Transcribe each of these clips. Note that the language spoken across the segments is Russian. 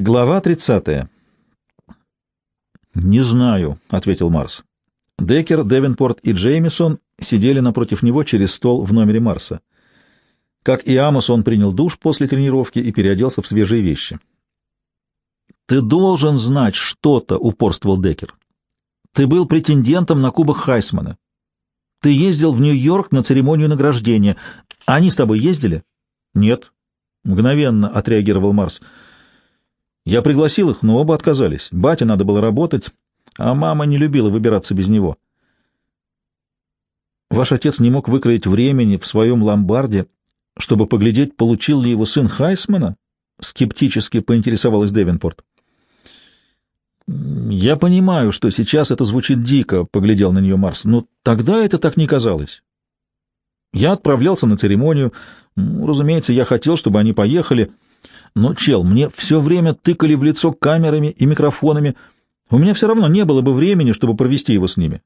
Глава 30. «Не знаю», — ответил Марс. Деккер, Девенпорт и Джеймисон сидели напротив него через стол в номере Марса. Как и Амос, он принял душ после тренировки и переоделся в свежие вещи. «Ты должен знать что-то», — упорствовал Деккер. «Ты был претендентом на Кубок Хайсмана. Ты ездил в Нью-Йорк на церемонию награждения. Они с тобой ездили?» «Нет», — мгновенно отреагировал Марс. «Марс». Я пригласил их, но оба отказались. Бате надо было работать, а мама не любила выбираться без него. Ваш отец не мог выкроить времени в своем ломбарде, чтобы поглядеть, получил ли его сын Хайсмана? Скептически поинтересовалась Девинпорт. «Я понимаю, что сейчас это звучит дико», — поглядел на нее Марс, — «но тогда это так не казалось. Я отправлялся на церемонию. Ну, разумеется, я хотел, чтобы они поехали, — но, чел, мне все время тыкали в лицо камерами и микрофонами. У меня все равно не было бы времени, чтобы провести его с ними.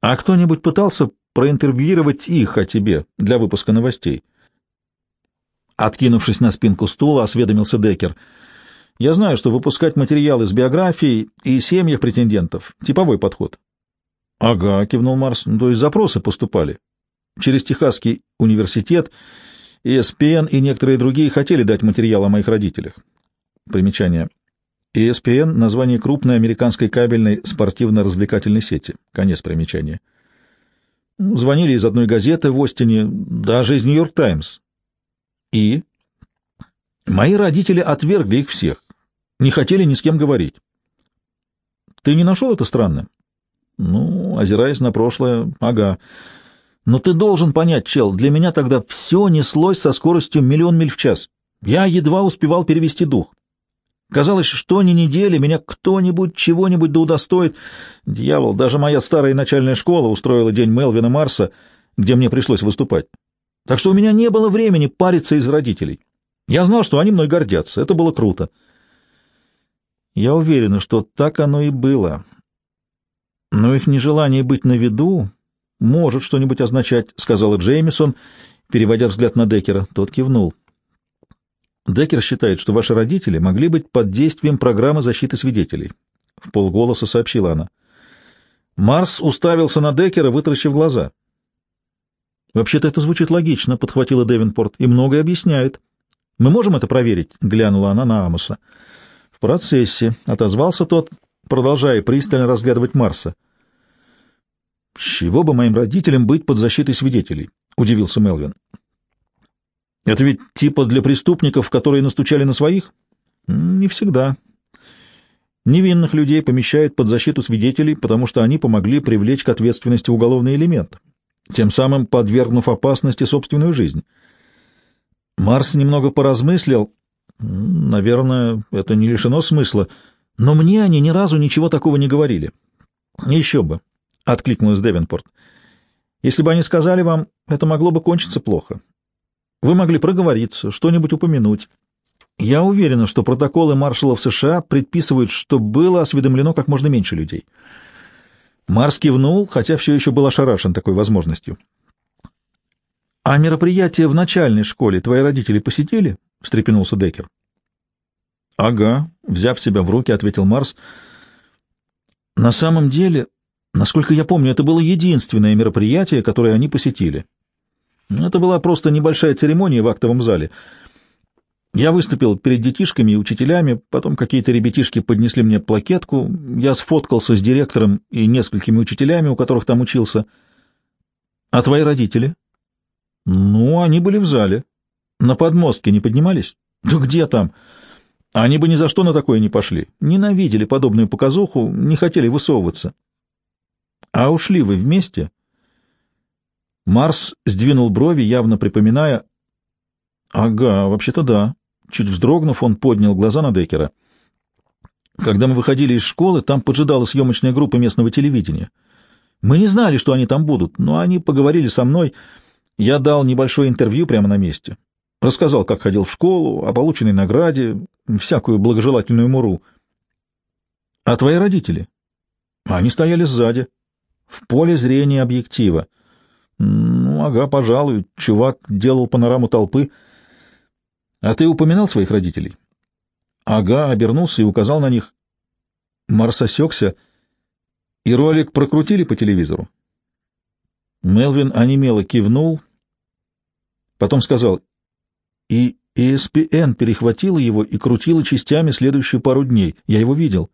А кто-нибудь пытался проинтервьюировать их о тебе для выпуска новостей? Откинувшись на спинку стула, осведомился Деккер. Я знаю, что выпускать материалы с биографией и семьях претендентов — типовой подход. — Ага, — кивнул Марс, — то есть запросы поступали. Через Техасский университет ESPN и некоторые другие хотели дать материал о моих родителях. Примечание. ESPN — название крупной американской кабельной спортивно-развлекательной сети. Конец примечания. Звонили из одной газеты в Остине, даже из «Нью-Йорк Таймс». И? Мои родители отвергли их всех. Не хотели ни с кем говорить. Ты не нашел это странным? Ну, озираясь на прошлое, ага. Но ты должен понять, чел, для меня тогда все неслось со скоростью миллион миль в час. Я едва успевал перевести дух. Казалось, что ни недели меня кто-нибудь чего-нибудь да удостоит. Дьявол, даже моя старая начальная школа устроила день Мелвина Марса, где мне пришлось выступать. Так что у меня не было времени париться из родителей. Я знал, что они мной гордятся. Это было круто. Я уверена, что так оно и было. Но их нежелание быть на виду может что-нибудь означать, — сказала Джеймисон, переводя взгляд на Деккера. Тот кивнул. Деккер считает, что ваши родители могли быть под действием программы защиты свидетелей. В полголоса сообщила она. Марс уставился на Деккера, вытаращив глаза. «Вообще-то это звучит логично», — подхватила Девинпорт, — «и многое объясняет. Мы можем это проверить?» — глянула она на Амуса. «В процессе», — отозвался тот, продолжая пристально разглядывать Марса. С чего бы моим родителям быть под защитой свидетелей? удивился Мелвин. Это ведь типа для преступников, которые настучали на своих? Не всегда. Невинных людей помещают под защиту свидетелей, потому что они помогли привлечь к ответственности уголовный элемент, тем самым подвергнув опасности собственную жизнь. Марс немного поразмыслил. Наверное, это не лишено смысла, но мне они ни разу ничего такого не говорили. Еще бы. — откликнулась Девенпорт. «Если бы они сказали вам, это могло бы кончиться плохо. Вы могли проговориться, что-нибудь упомянуть. Я уверена, что протоколы маршалов США предписывают, что было осведомлено как можно меньше людей». Марс кивнул, хотя все еще был ошарашен такой возможностью. «А мероприятие в начальной школе твои родители посетили?» — встрепенулся Деккер. «Ага», — взяв себя в руки, ответил Марс. «На самом деле Насколько я помню, это было единственное мероприятие, которое они посетили. Это была просто небольшая церемония в актовом зале. Я выступил перед детишками и учителями, потом какие-то ребятишки поднесли мне плакетку, я сфоткался с директором и несколькими учителями, у которых там учился. А твои родители? Ну, они были в зале. На подмостке не поднимались? Да где там? Они бы ни за что на такое не пошли. Ненавидели подобную показуху, не хотели высовываться. А ушли вы вместе? Марс сдвинул брови, явно припоминая. Ага, вообще-то да. Чуть вздрогнув, он поднял глаза на Деккера. Когда мы выходили из школы, там поджидала съемочная группа местного телевидения. Мы не знали, что они там будут, но они поговорили со мной. Я дал небольшое интервью прямо на месте. Рассказал, как ходил в школу, о полученной награде, всякую благожелательную муру. — А твои родители? — Они стояли сзади в поле зрения объектива. Ну, ага, пожалуй, чувак делал панораму толпы. А ты упоминал своих родителей? Ага обернулся и указал на них. Марс осекся, и ролик прокрутили по телевизору. Мелвин онемело кивнул, потом сказал, и ESPN перехватила его и крутила частями следующую пару дней. Я его видел.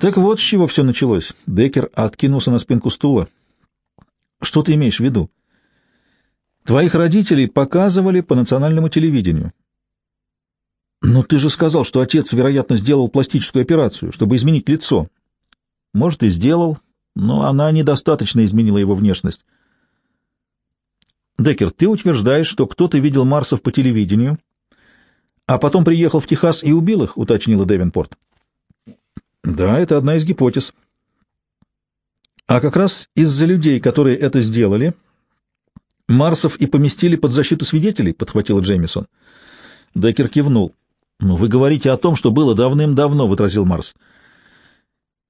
Так вот с чего все началось. Деккер откинулся на спинку стула. Что ты имеешь в виду? Твоих родителей показывали по национальному телевидению. Но ты же сказал, что отец, вероятно, сделал пластическую операцию, чтобы изменить лицо. Может, и сделал, но она недостаточно изменила его внешность. Деккер, ты утверждаешь, что кто-то видел Марсов по телевидению, а потом приехал в Техас и убил их, уточнила Девинпорт. Да, это одна из гипотез. А как раз из-за людей, которые это сделали, Марсов и поместили под защиту свидетелей, подхватила Джеймисон. Деккер кивнул. «Но вы говорите о том, что было давным-давно», — возразил Марс.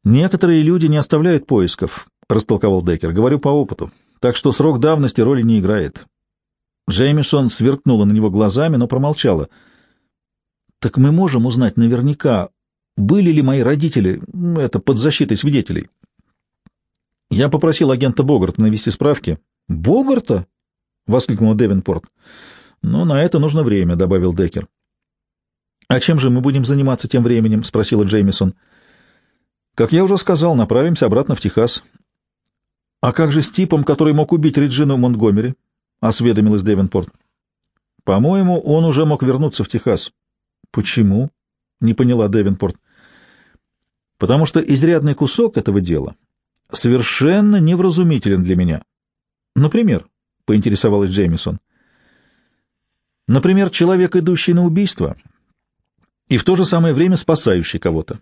«Некоторые люди не оставляют поисков», — растолковал Деккер. «Говорю по опыту. Так что срок давности роли не играет». Джеймисон сверкнула на него глазами, но промолчала. «Так мы можем узнать наверняка, были ли мои родители, это, под защитой свидетелей?» Я попросил агента Богарта навести справки. «Богарта?» — воскликнул Девинпорт. «Ну, на это нужно время», — добавил Деккер. «А чем же мы будем заниматься тем временем?» — спросила Джеймисон. «Как я уже сказал, направимся обратно в Техас». «А как же с типом, который мог убить Реджину Монтгомери?» — осведомилась Девинпорт. «По-моему, он уже мог вернуться в Техас». «Почему?» — не поняла Девинпорт. «Потому что изрядный кусок этого дела совершенно невразумителен для меня». «Например?» — поинтересовалась Джеймисон. «Например, человек, идущий на убийство» и в то же самое время спасающий кого-то.